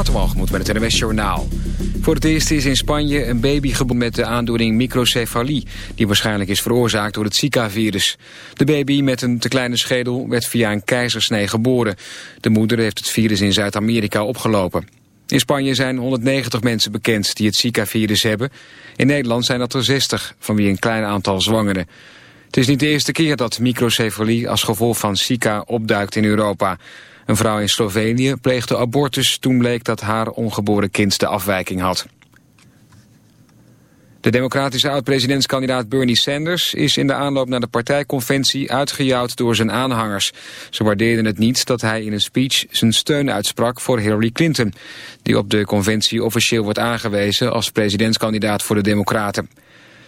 Waterwalgemoed met het NWS Journaal. Voor het eerst is in Spanje een baby geboren met de aandoening microcefalie... die waarschijnlijk is veroorzaakt door het Zika-virus. De baby met een te kleine schedel werd via een keizersnee geboren. De moeder heeft het virus in Zuid-Amerika opgelopen. In Spanje zijn 190 mensen bekend die het Zika-virus hebben. In Nederland zijn dat er 60, van wie een klein aantal zwangeren. Het is niet de eerste keer dat microcefalie als gevolg van Zika opduikt in Europa... Een vrouw in Slovenië pleegde abortus toen bleek dat haar ongeboren kind de afwijking had. De democratische oud-presidentskandidaat Bernie Sanders is in de aanloop naar de partijconventie uitgejouwd door zijn aanhangers. Ze waardeerden het niet dat hij in een speech zijn steun uitsprak voor Hillary Clinton, die op de conventie officieel wordt aangewezen als presidentskandidaat voor de democraten.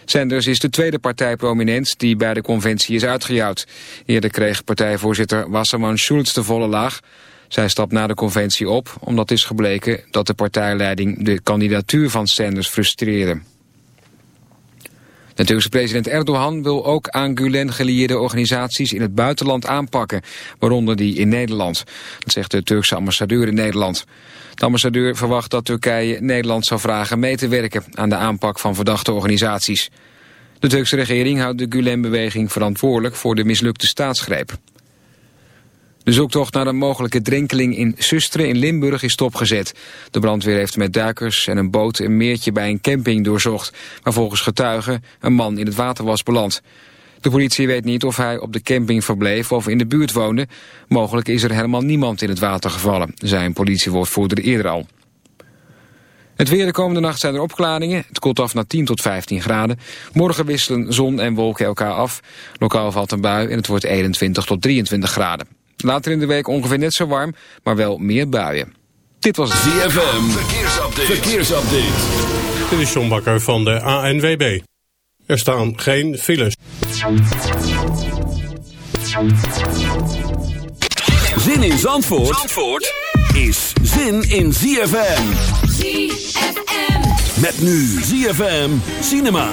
Sanders is de tweede partijprominent die bij de conventie is uitgejouwd. Eerder kreeg partijvoorzitter Wasserman Schulz de volle laag. Zij stapt na de conventie op omdat is gebleken dat de partijleiding de kandidatuur van Sanders frustreerde. De Turkse president Erdogan wil ook aan Gulen gelieerde organisaties in het buitenland aanpakken, waaronder die in Nederland. Dat zegt de Turkse ambassadeur in Nederland. De ambassadeur verwacht dat Turkije Nederland zou vragen mee te werken aan de aanpak van verdachte organisaties. De Turkse regering houdt de Gulen-beweging verantwoordelijk voor de mislukte staatsgreep. De zoektocht naar een mogelijke drenkeling in Susteren in Limburg is stopgezet. De brandweer heeft met duikers en een boot een meertje bij een camping doorzocht... waar volgens getuigen een man in het water was beland. De politie weet niet of hij op de camping verbleef of in de buurt woonde. Mogelijk is er helemaal niemand in het water gevallen, zei een politiewoordvoerder eerder al. Het weer de komende nacht zijn er opklaringen. Het koelt af naar 10 tot 15 graden. Morgen wisselen zon en wolken elkaar af. Lokaal valt een bui en het wordt 21 tot 23 graden. Later in de week ongeveer net zo warm, maar wel meer buien. Dit was ZFM. Verkeersupdate. Verkeersupdate. Dit is John Bakker van de ANWB. Er staan geen files. Zin in Zandvoort, Zandvoort is zin in ZFM. ZFM. Met nu ZFM Cinema.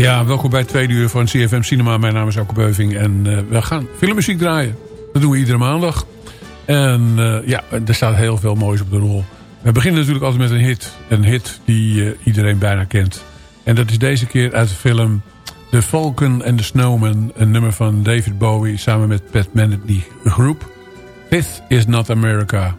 Ja, welkom bij het tweede uur van CFM Cinema. Mijn naam is Alke Beuving en uh, we gaan filmmuziek draaien. Dat doen we iedere maandag. En uh, ja, er staat heel veel moois op de rol. We beginnen natuurlijk altijd met een hit. Een hit die uh, iedereen bijna kent. En dat is deze keer uit de film The Falcon and the Snowman. Een nummer van David Bowie samen met Pat Metheny Group. This is not America.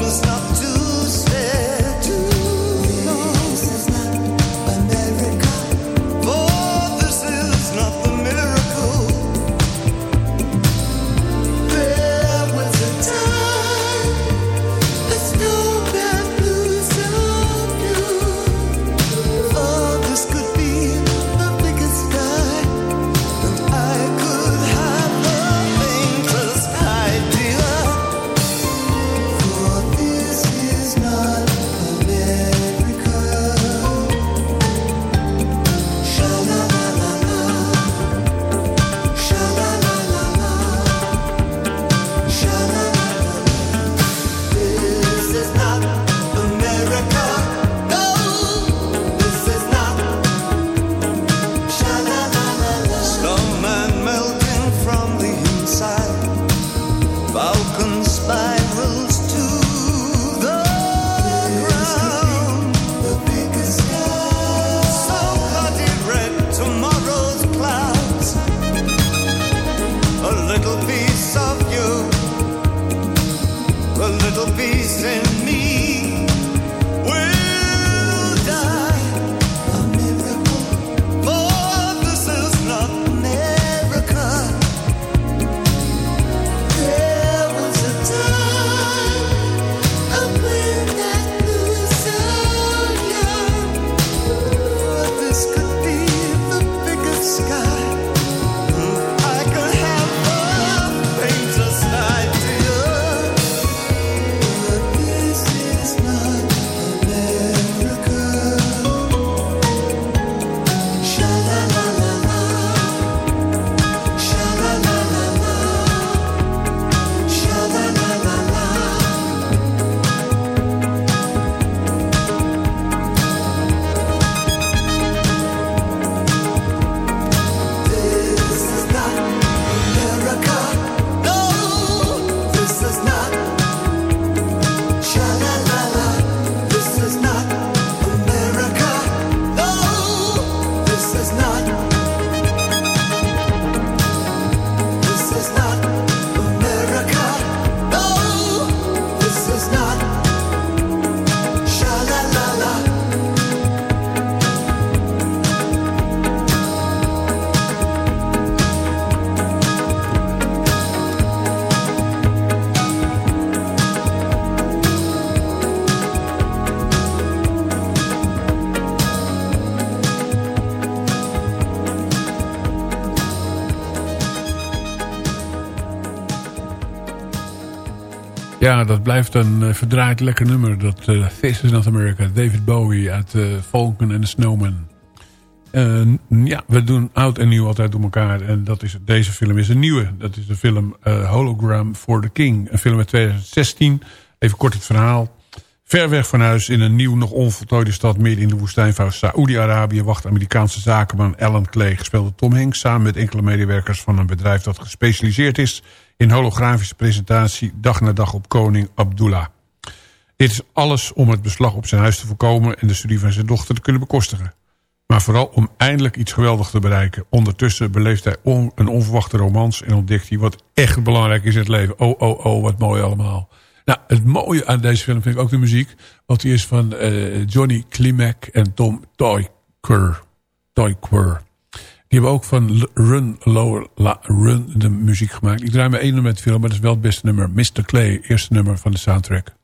was not blijft een uh, verdraaid lekker nummer. Dat uh, This is Not America. David Bowie uit uh, Falcon and the Snowman. ja, we doen oud en nieuw altijd door elkaar. En dat is, deze film is een nieuwe. Dat is de film Hologram for the King. Een film uit 2016. Even kort het verhaal. Ver weg van huis in een nieuw, nog onvoltooide stad... midden in de woestijn van Saoedi-Arabië... wacht Amerikaanse zakenman Alan Clay... gespeeld Tom Hanks samen met enkele medewerkers... van een bedrijf dat gespecialiseerd is in holografische presentatie dag na dag op koning Abdullah. Dit is alles om het beslag op zijn huis te voorkomen... en de studie van zijn dochter te kunnen bekostigen. Maar vooral om eindelijk iets geweldigs te bereiken. Ondertussen beleeft hij een onverwachte romans... en ontdekt hij wat echt belangrijk is in het leven. Oh, oh, oh, wat mooi allemaal. Nou, het mooie aan deze film vind ik ook de muziek. Want die is van uh, Johnny Klimek en Tom Toyker. Toyker. Die hebben ook van Run Lower La Run de muziek gemaakt. Ik draai maar één nummer met film, maar dat is wel het beste nummer. Mr. Clay, eerste nummer van de soundtrack.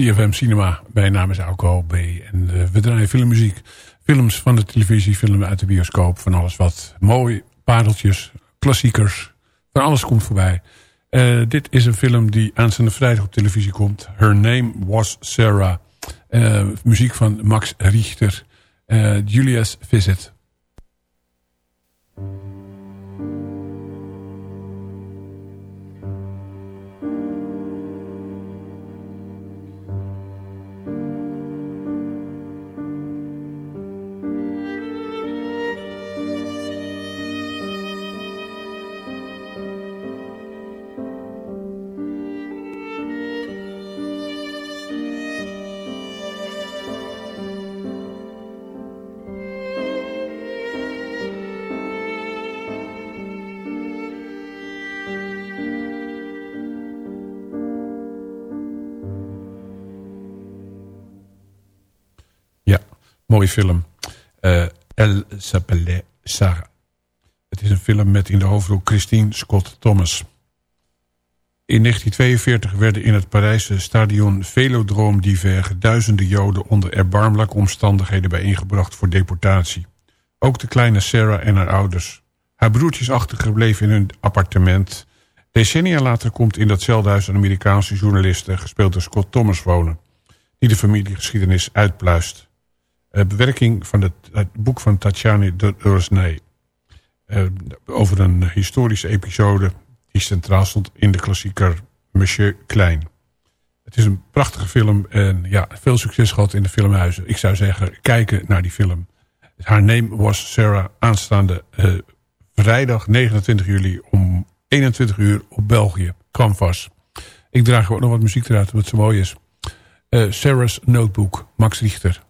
CFM Cinema. Mijn naam is Auko B. En uh, we draaien filmmuziek. Films van de televisie, films uit de bioscoop. Van alles wat mooi, pareltjes, klassiekers. Van alles komt voorbij. Uh, dit is een film die aanstaande vrijdag op televisie komt. Her Name Was Sarah. Uh, muziek van Max Richter. Julia's Visit. Mooie film. Uh, El s'appelait Sarah. Het is een film met in de hoofdrol Christine Scott Thomas. In 1942 werden in het Parijse stadion Velodrome d'Hiver... duizenden Joden onder erbarmelijke omstandigheden bijeengebracht voor deportatie. Ook de kleine Sarah en haar ouders. Haar broertjes achtergebleven in hun appartement. Decennia later komt in datzelfde huis een Amerikaanse journaliste... gespeeld door Scott Thomas wonen... die de familiegeschiedenis uitpluist. Uh, bewerking van het, boek van Tatjana de. Uh, over een historische episode die centraal stond in de klassieker Monsieur Klein. Het is een prachtige film en ja, veel succes gehad in de filmhuizen. Ik zou zeggen, kijken naar die film. Haar name was Sarah aanstaande uh, vrijdag 29 juli om 21 uur op België. Canvas. Ik draag ook nog wat muziek eruit, wat zo mooi is. Sarah's Notebook, Max Richter.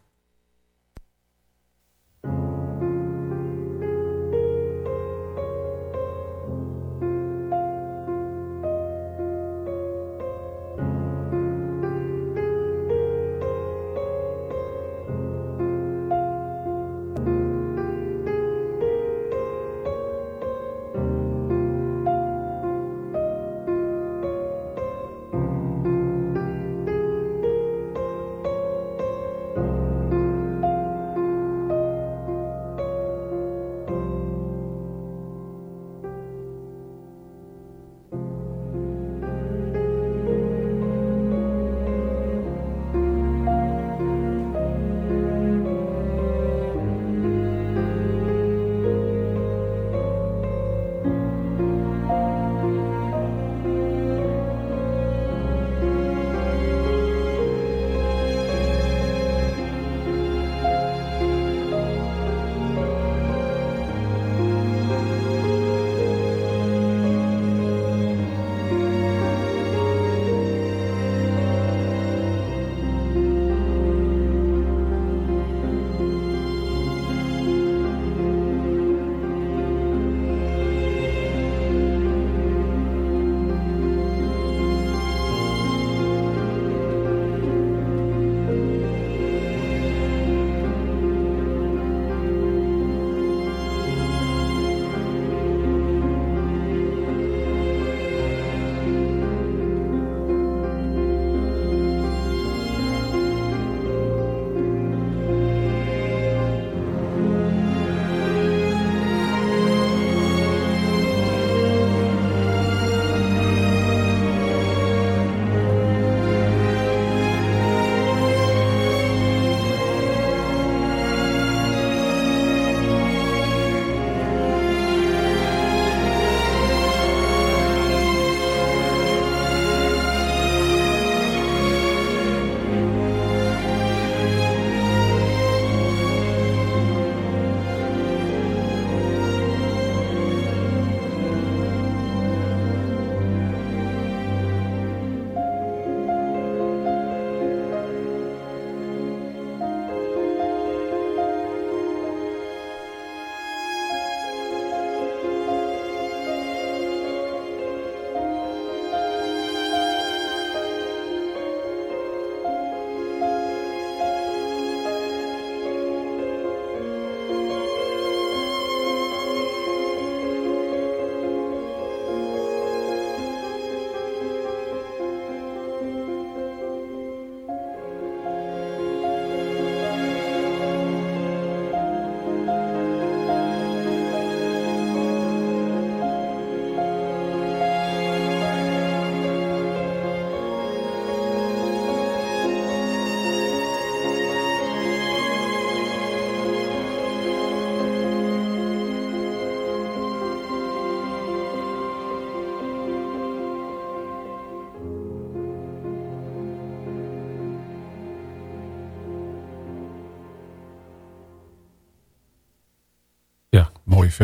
Mooie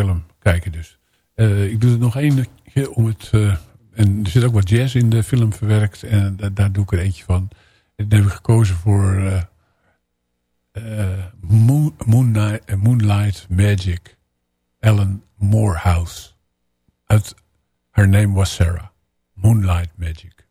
film kijken dus. ik doe het nog één keer om het... en er zit ook wat jazz in de film verwerkt. En daar doe ik er eentje van. En dan heb ik gekozen voor... Moon, Moonlight, Magic. Ellen Morehouse. Her Name Was Sarah. Moonlight Magic.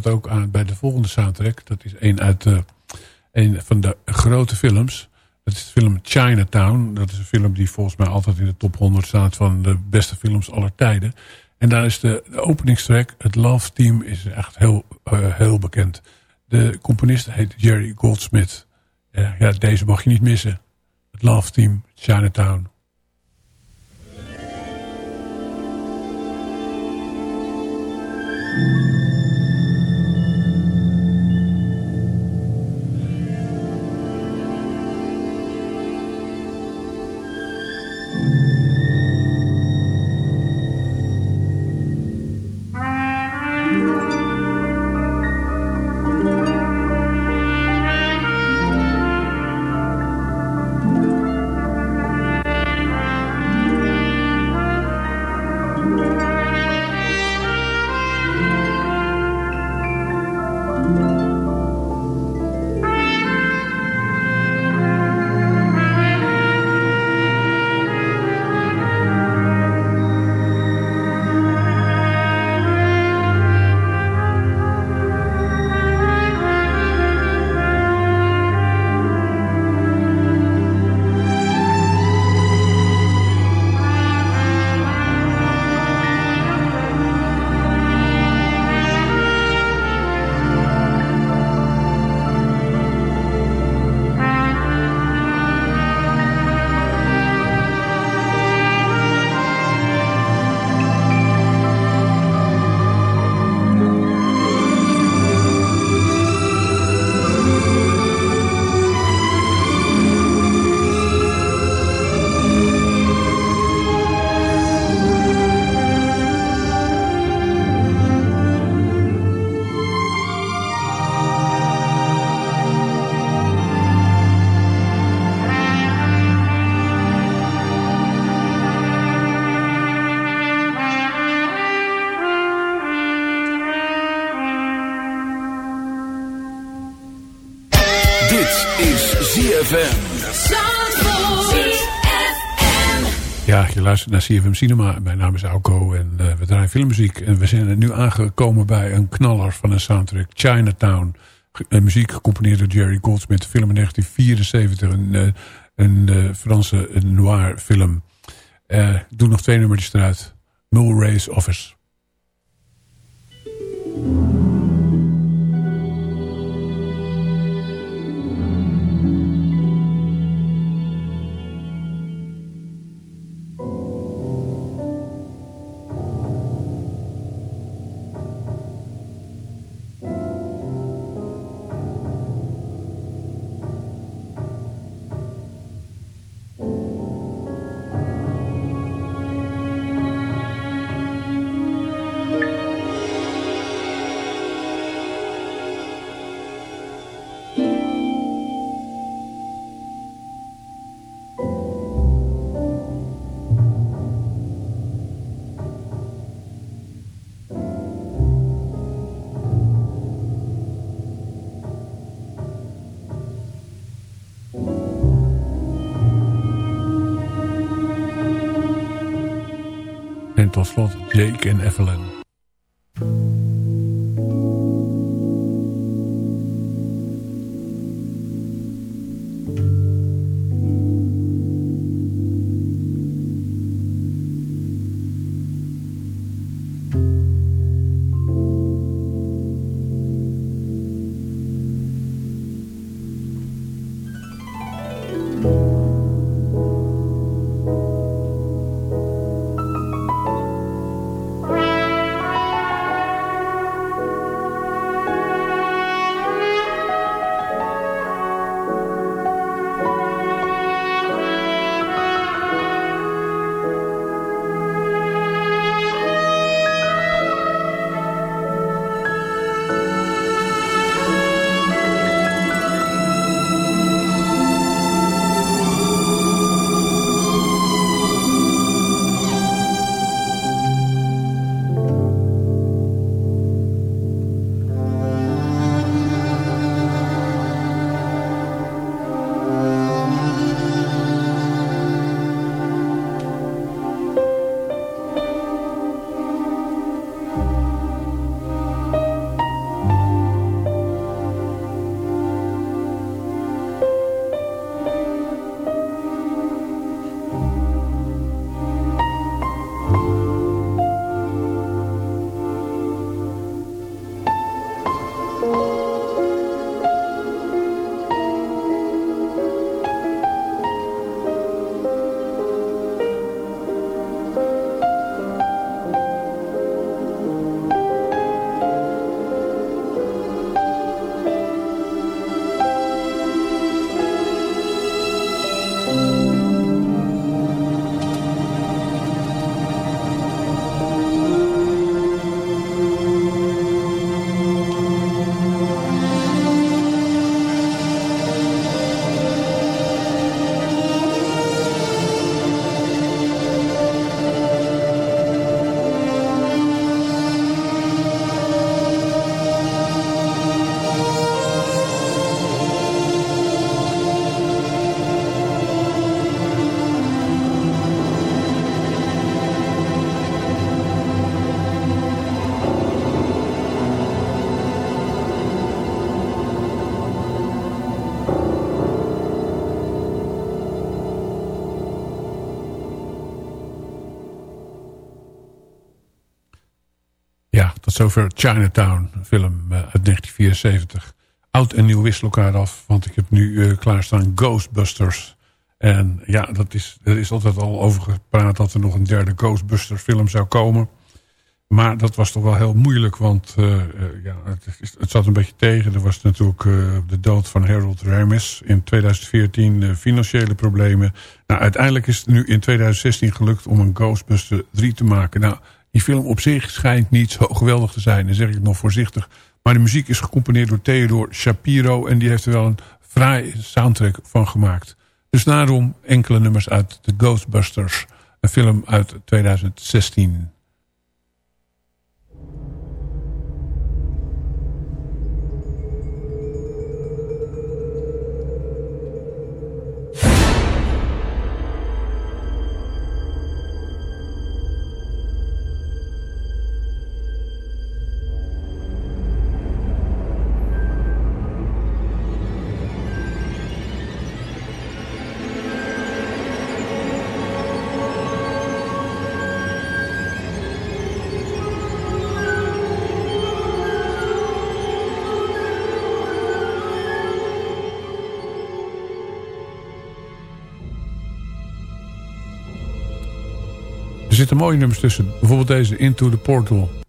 sluit ook aan bij de volgende soundtrack. Dat is een uit eh, een van de grote films. Dat is de film Chinatown. Dat is een film die volgens mij altijd in de top 100 staat van de beste films aller tijden. En daar is de, de openingstrack, het Love Team, is echt heel, eh, heel bekend. De componist heet Jerry Goldsmith. Eh, ja, deze mag je niet missen. Het Love Team, Chinatown. Mm. Luistert naar CFM Cinema. Mijn naam is Auko en uh, we draaien filmmuziek. En we zijn nu aangekomen bij een knaller van een soundtrack. Chinatown. Een muziek gecomponeerd door Jerry Goldsmith. Film in 1974. Een, uh, een Franse noir film. doe nog twee nummertjes eruit. Mulray's Office. Jake en Evelyn. Zover Chinatown, film uh, uit 1974. Oud en nieuw wisselen elkaar af, want ik heb nu uh, klaarstaan Ghostbusters. En ja, dat is, er is altijd al over gepraat dat er nog een derde Ghostbusters film zou komen. Maar dat was toch wel heel moeilijk, want uh, ja, het, het, zat een beetje tegen. Er was natuurlijk de dood van Harold Ramis in 2014, financiële problemen. Nou, uiteindelijk is het nu in 2016 gelukt om een Ghostbuster 3 te maken. Nou, die film op zich schijnt niet zo geweldig te zijn. Dan zeg ik het nog voorzichtig. Maar de muziek is gecomponeerd door Theodore Shapiro. En die heeft er wel een fraai soundtrack van gemaakt. Dus daarom enkele nummers uit The Ghostbusters. Een film uit 2016. Mooie nummers tussen. Bijvoorbeeld deze Into the Portal.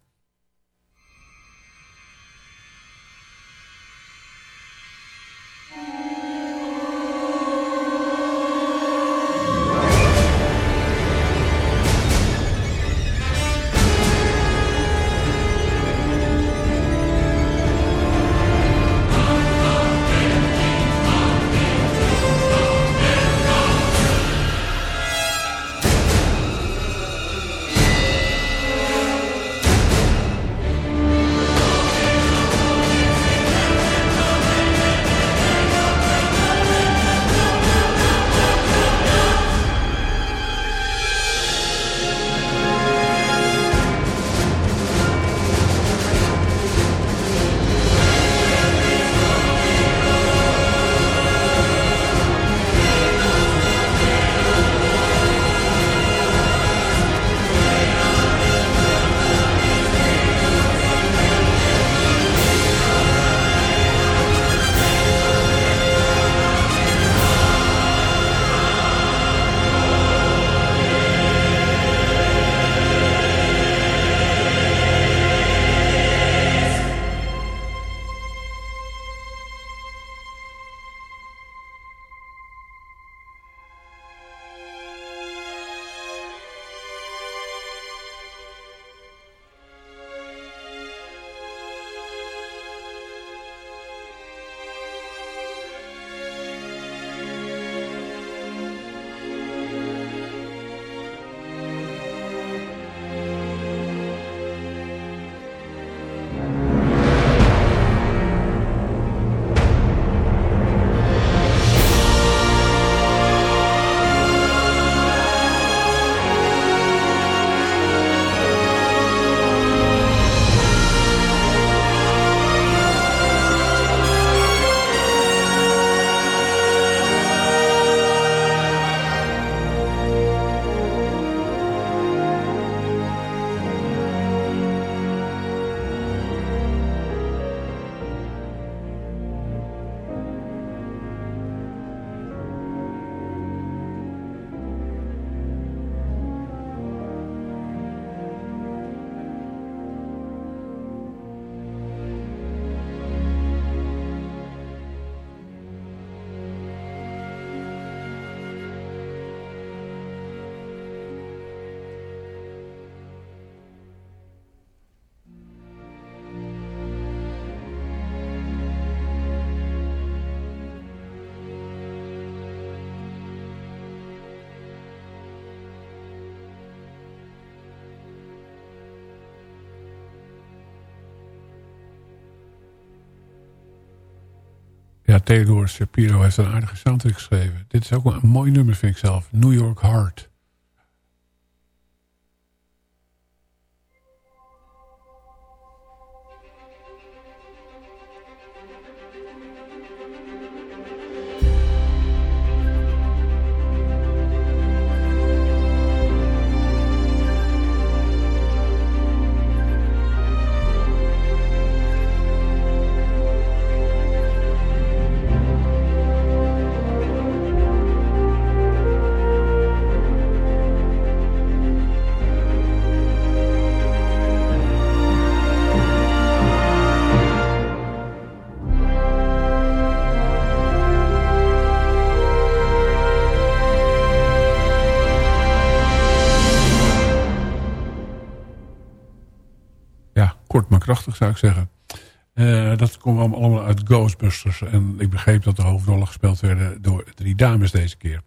Theodore Shapiro heeft een aardige soundtrack geschreven. Dit is ook een mooi nummer, vind ik zelf. New York Heart. Zou ik zeggen. Uh, dat komt allemaal uit Ghostbusters. En ik begreep dat de hoofdrollen gespeeld werden door drie dames deze keer.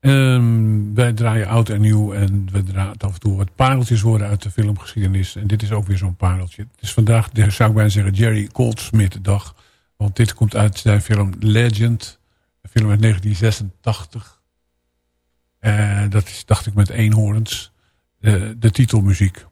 Um, wij draaien oud en nieuw en we draaien af en toe wat pareltjes worden uit de filmgeschiedenis. En dit is ook weer zo'n pareltje. Het is vandaag, zou ik bijna zeggen, Jerry Goldsmith dag. Want dit komt uit zijn film Legend. Een film uit 1986. Uh, dat is, dacht ik, met eenhoorns. Uh, de titelmuziek.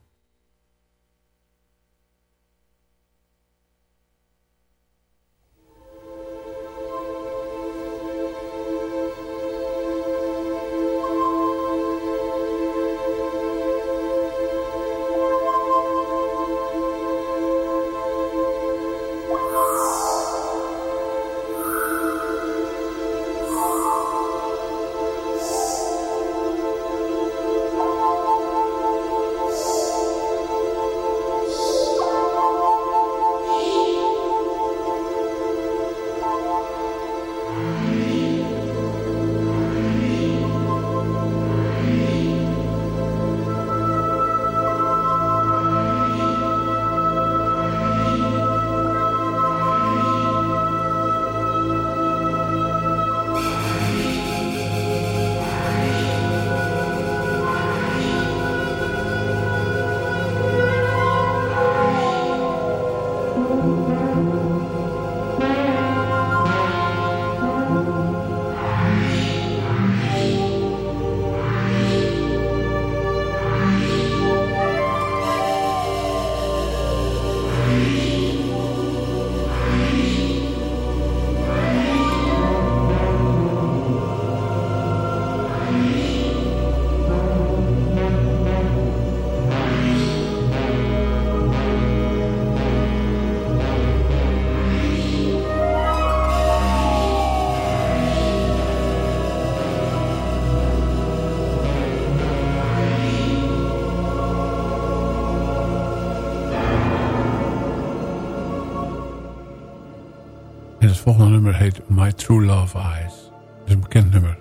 Volgende nummer heet My True Love Eyes. Dat is een bekend nummer.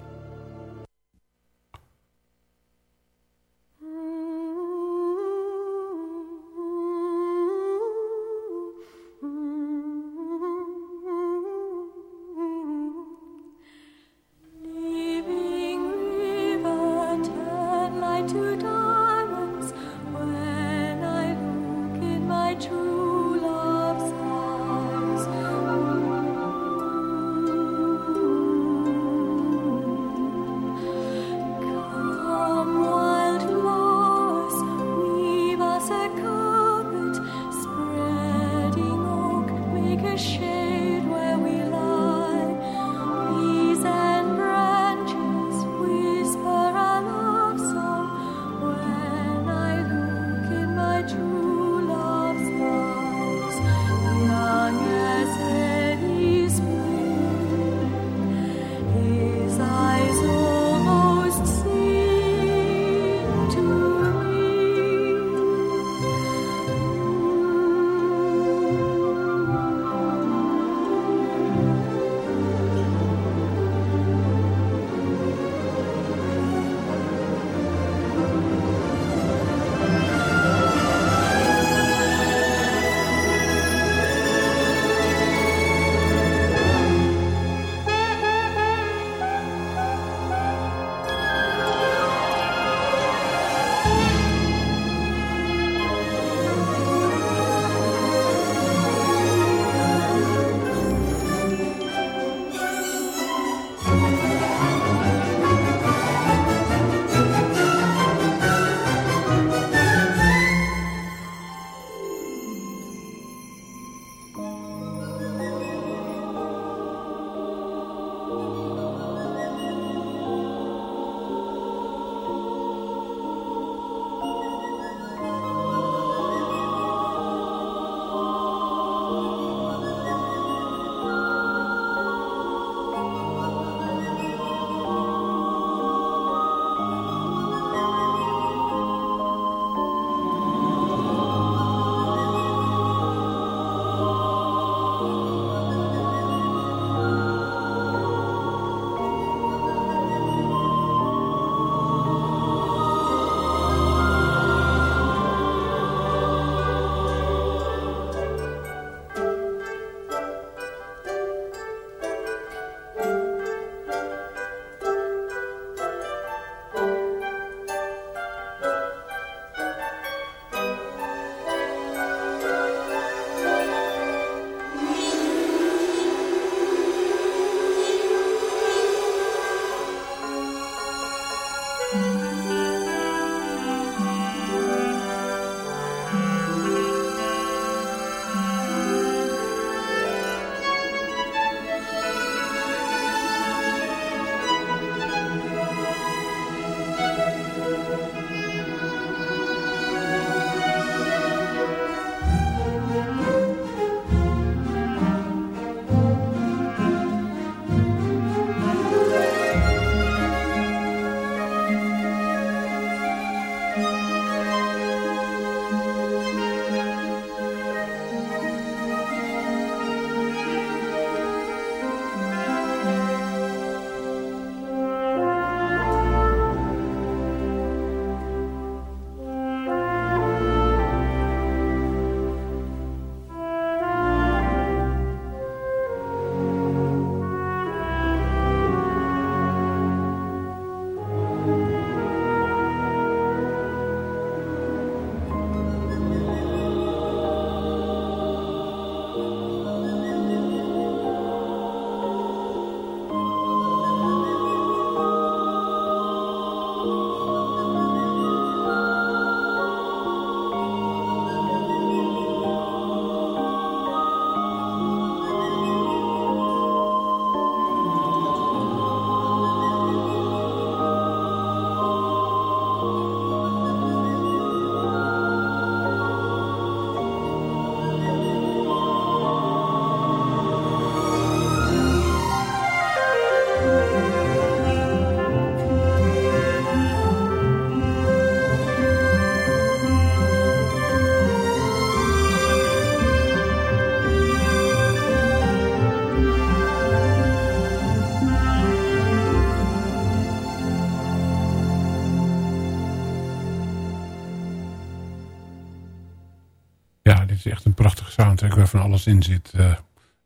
Waar van alles in zit. Uh,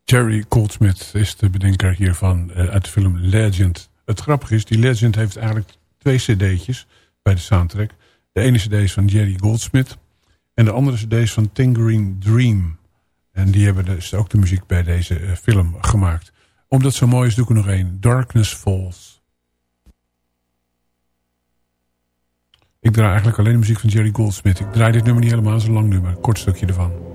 Jerry Goldsmith is de bedenker hiervan uh, uit de film Legend. Het grappige is, die Legend heeft eigenlijk twee cd'tjes bij de soundtrack. De ene cd is van Jerry Goldsmith en de andere cd is van Tangerine Dream. En die hebben dus ook de muziek bij deze uh, film gemaakt. Omdat het zo mooi is, doe ik er nog één. Darkness Falls. Ik draai eigenlijk alleen de muziek van Jerry Goldsmith. Ik draai dit nummer niet helemaal, zo lang nummer. Kort stukje ervan.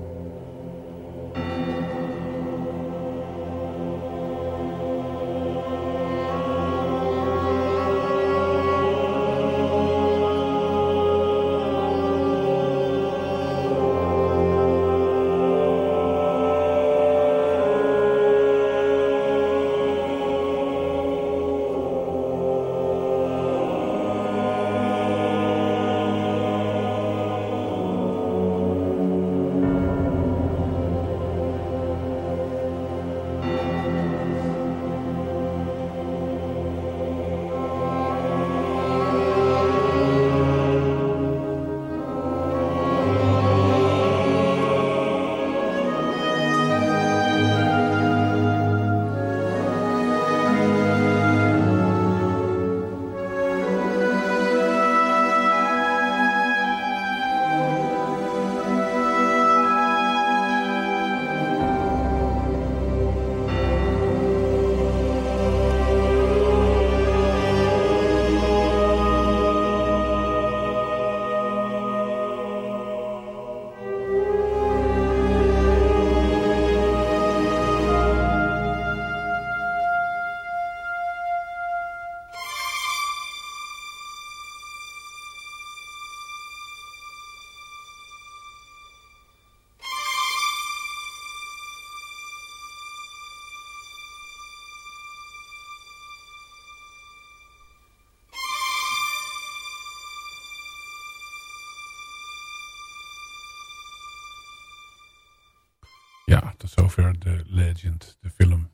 Tot zover de Legend, de film.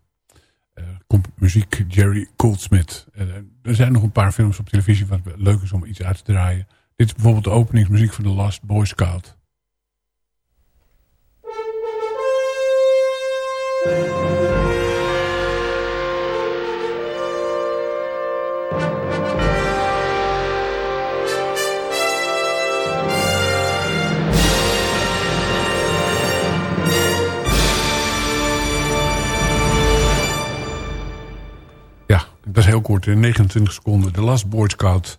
Uh, muziek Jerry Goldsmith. Uh, er zijn nog een paar films op televisie wat leuk is om iets uit te draaien. Dit is bijvoorbeeld de openingsmuziek van The Last Boy Scout. Dat is heel kort, in 29 seconden. De Last Boy Scout.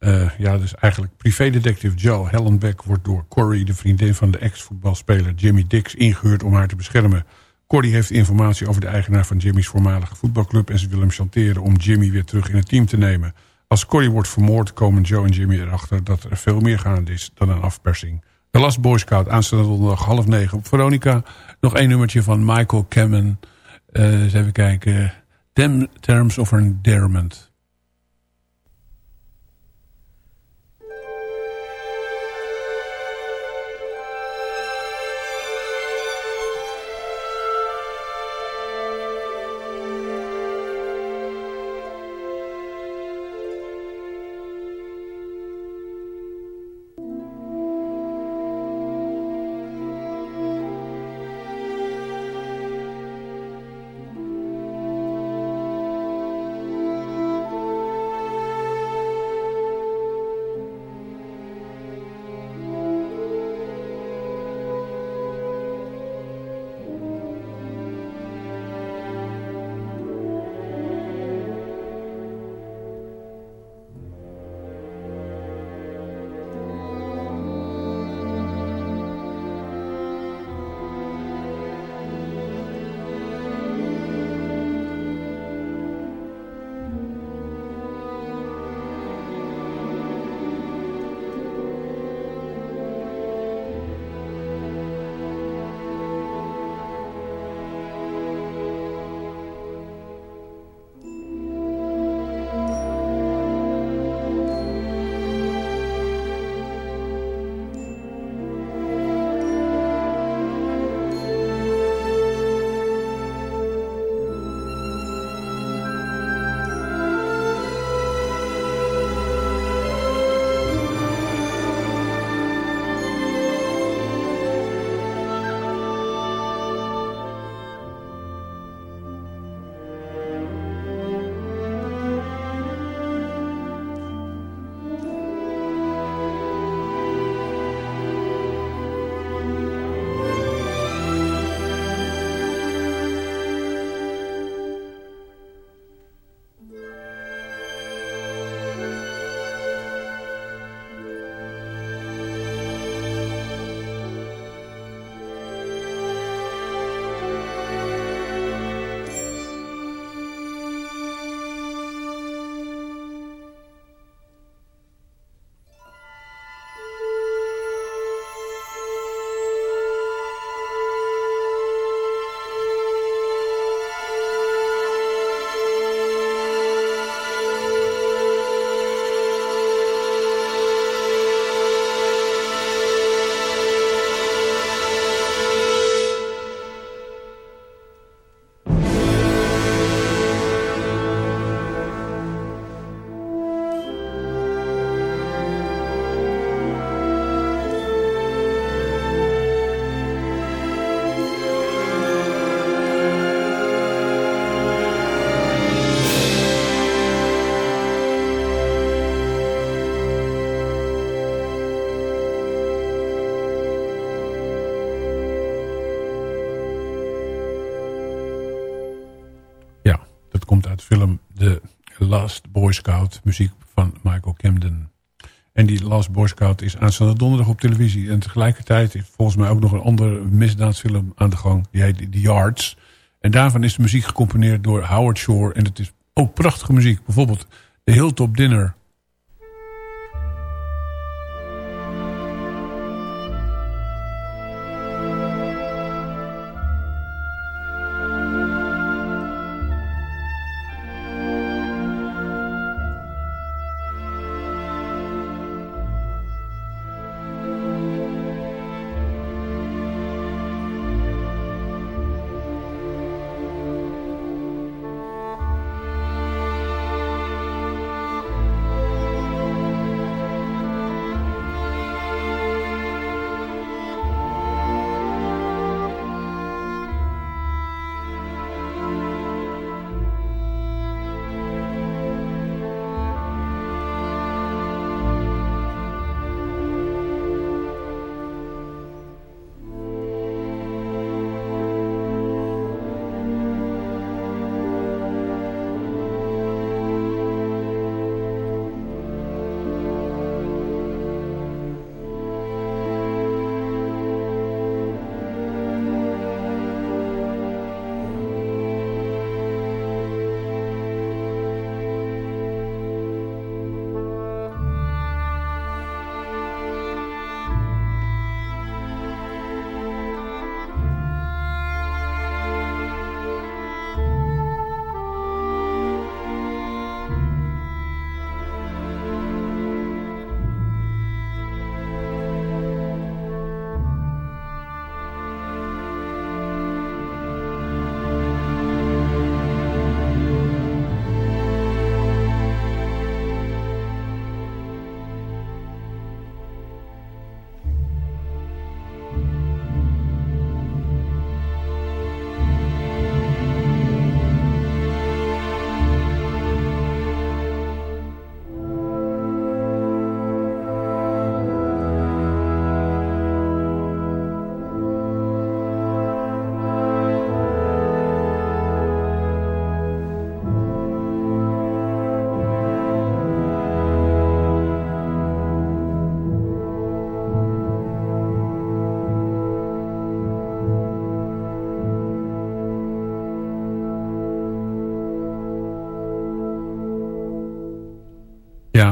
Uh, ja, dus eigenlijk privédetective Joe Hellenbeck wordt door Corey, de vriendin van de ex-voetbalspeler Jimmy Dix, ingehuurd om haar te beschermen. Corey heeft informatie over de eigenaar van Jimmy's voormalige voetbalclub en ze wil hem chanteren om Jimmy weer terug in het team te nemen. Als Corey wordt vermoord komen Joe en Jimmy erachter dat er veel meer gaande is dan een afpersing. De Last Boy Scout, aanstaande donderdag half negen op Veronica. Nog één nummertje van Michael Cameron. Uh, eens even kijken terms of endearment. Muziek van Michael Camden. En die Last Boy Scout is aanstaande donderdag op televisie. En tegelijkertijd is volgens mij ook nog een andere misdaadfilm aan de gang. Die heet The Yards. En daarvan is de muziek gecomponeerd door Howard Shore. En het is ook prachtige muziek. Bijvoorbeeld The Hilltop Dinner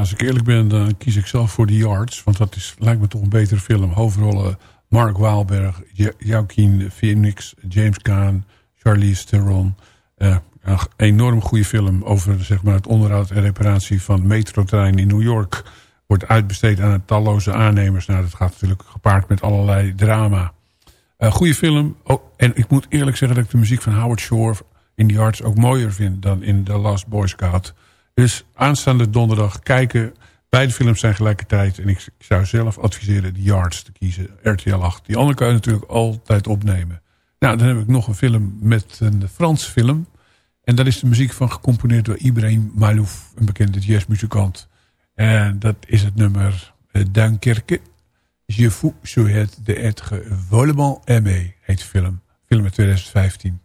als ik eerlijk ben, dan kies ik zelf voor The Yards. Want dat is, lijkt me toch een betere film. Hoofdrollen Mark Wahlberg, Joaquin Phoenix, James Caan, Charlize Theron. Uh, een enorm goede film over zeg maar, het onderhoud en reparatie van metrotrein in New York. Wordt uitbesteed aan talloze aannemers. Nou, dat gaat natuurlijk gepaard met allerlei drama. Uh, goede film. Oh, en ik moet eerlijk zeggen dat ik de muziek van Howard Shore in The Yards ook mooier vind dan in The Last Boy Scout. Dus aanstaande donderdag kijken. Beide films zijn gelijkertijd. En ik zou zelf adviseren de Yards te kiezen. RTL 8. Die andere kan je natuurlijk altijd opnemen. Nou, dan heb ik nog een film met een Frans film. En daar is de muziek van gecomponeerd door Ibrahim Malouf. Een bekende jazzmuzikant. En dat is het nummer uh, Dunkerque. Je fous souhaite de être volement aimé. Heet de film. Film uit 2015.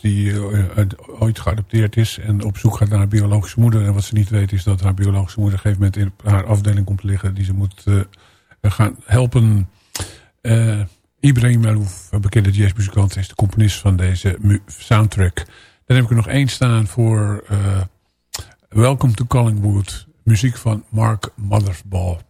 Die ooit geadopteerd is. En op zoek gaat naar haar biologische moeder. En wat ze niet weet is dat haar biologische moeder op een gegeven moment in haar afdeling komt liggen. Die ze moet gaan helpen. Ibrahim Malouf, een bekende jazzmuzikant, is de componist van deze soundtrack. Dan heb ik er nog één staan voor Welcome to Collingwood. Muziek van Mark Mothersbaugh.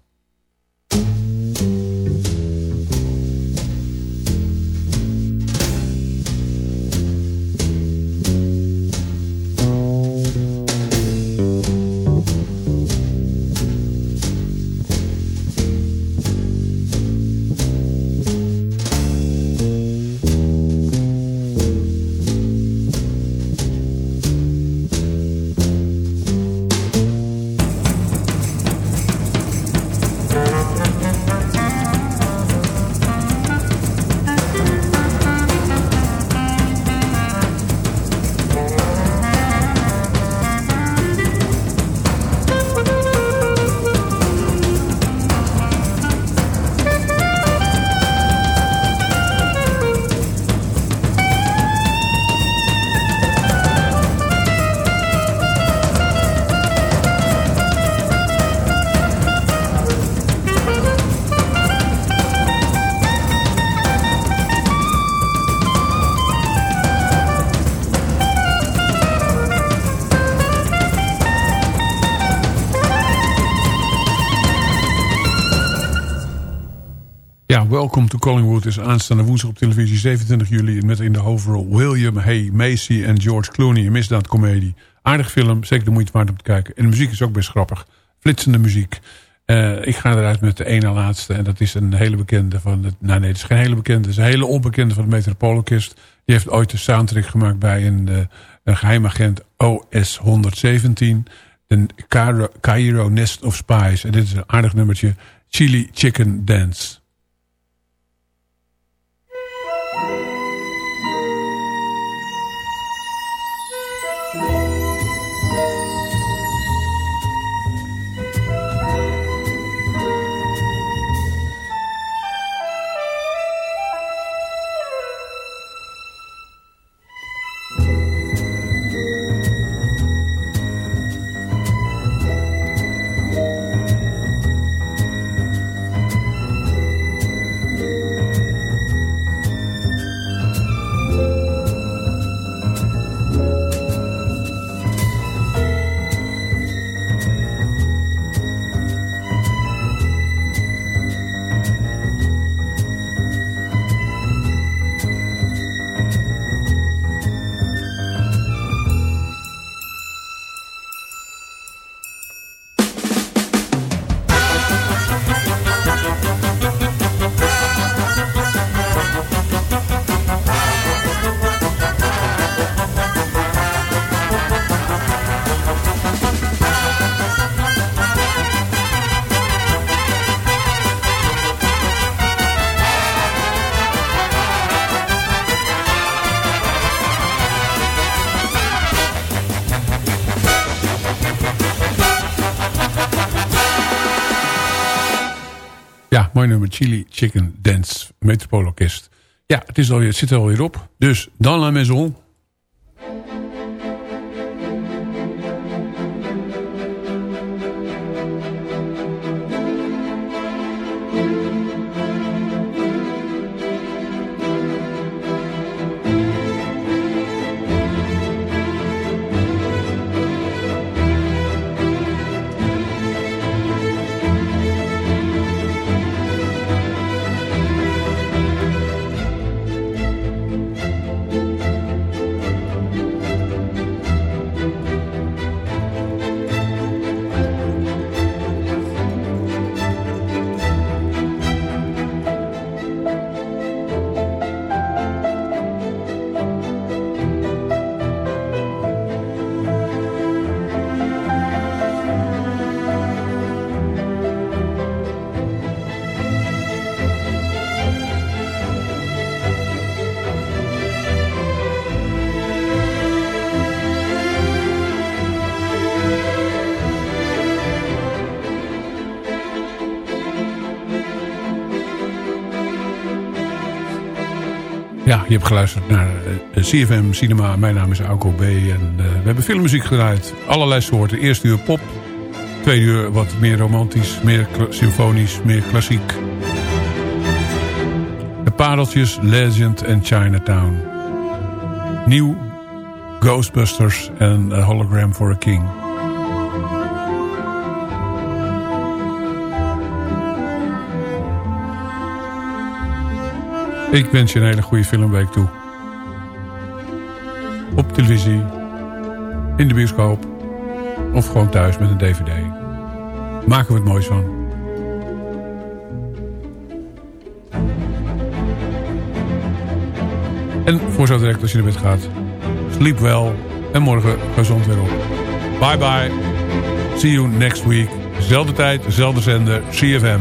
Welcome to Collingwood is aanstaande woensdag op televisie 27 juli... met in de hoofdrol William Hay, Macy en George Clooney. Een misdaadcomedie. Aardig film, zeker de moeite waard om te kijken. En de muziek is ook best grappig. Flitsende muziek. Uh, ik ga eruit met de ene laatste. En dat is een hele bekende van... Het, nou nee, het is geen hele bekende. Het is een hele onbekende van het Metropoolorkest. Die heeft ooit de soundtrack gemaakt bij een, uh, een geheimagent OS-117. De Cairo Nest of Spies. En dit is een aardig nummertje. Chili Chicken Dance. Nummer Chili Chicken Dance Orkest. Ja, het, is alweer, het zit er alweer op. Dus, dans la maison. Je hebt geluisterd naar uh, CFM Cinema. Mijn naam is Auko B. En uh, we hebben filmmuziek gedraaid. Allerlei soorten. Eerste uur pop. Tweede uur wat meer romantisch. Meer symfonisch. Meer klassiek. De Pareltjes, Legend en Chinatown. Nieuw Ghostbusters en Hologram for a King. Ik wens je een hele goede filmweek toe. Op televisie, in de bioscoop of gewoon thuis met een dvd. Maken we het moois van. En voor zo direct als je naar bed gaat, sleep wel en morgen gezond weer op. Bye bye. See you next week. Zelfde tijd, zelfde zender, CFM.